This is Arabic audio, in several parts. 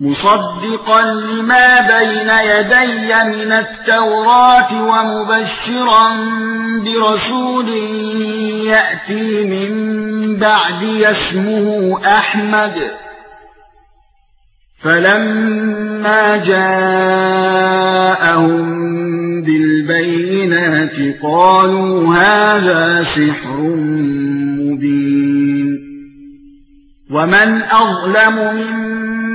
مصدقا لما بين يدي من التوراة ومبشرا برسول يأتي من بعد اسمه أحمد. فلما جاءهم بالبينات قالوا هذا سحر مبين. ومن أظلم ممن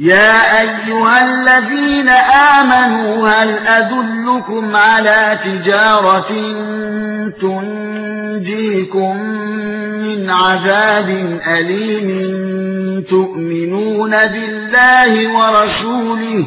يَا أَيُّهَا الَّذِينَ آمَنُوا هَلْ أَدُلُّكُمْ عَلَى تِجَارَةٍ تُنْجِيكُمْ مِنْ عَذَابٍ أَلِيمٍ تُؤْمِنُونَ بِاللَّهِ وَرَسُولِهِ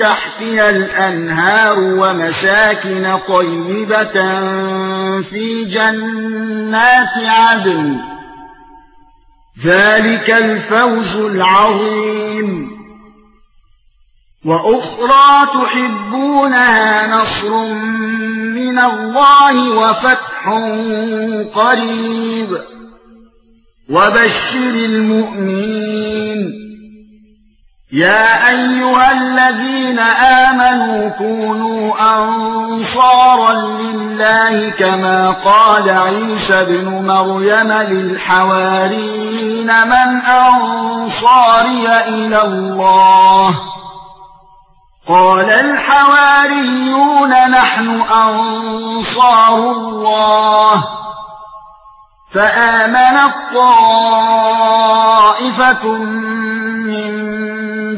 تَحْتِهَا الْأَنْهَارُ وَمَسَاكِنَ طَيِّبَةً فِي جَنَّاتِ عَدْنٍ. ذَلِكَ الْفَوْزُ الْعَظِيمُ. وَأُخْرَى تُحِبُّونَهَا نَصْرٌ مِنَ اللَّهِ وَفَتْحٌ قَرِيبٌ. وَبَشِّرِ الْمُؤْمِنِينَ. يَا أَيُّهَا الَّذِينَ آمَنُوا كُونُوا أَنصَارًا لِّلَّهِ كَمَا قَالَ عِيسَى ابْنُ مَرْيَمَ لِلْحَوَارِيِّينَ مَنْ أَنصَارِي إِلَى اللَّهِ. قال الحواريون نحن أنصار الله. فآمن الطائفة